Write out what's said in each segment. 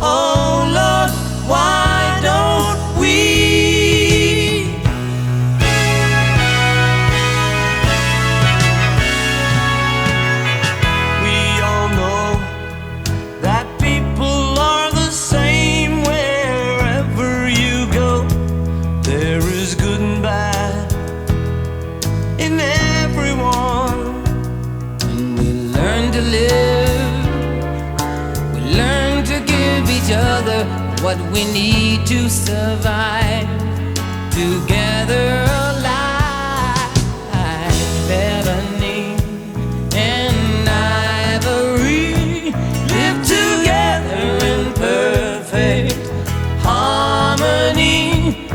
All. oh other what we need to survive. Together alive, ebony and ivory live together in perfect harmony.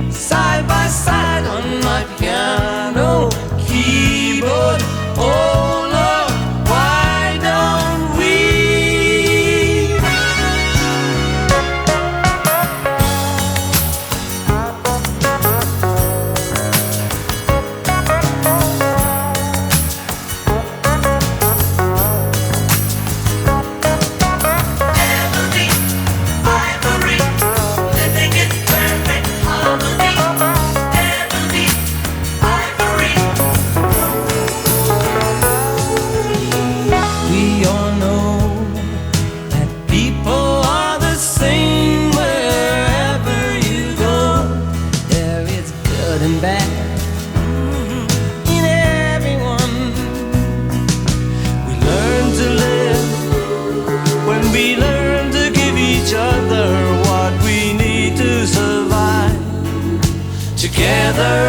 together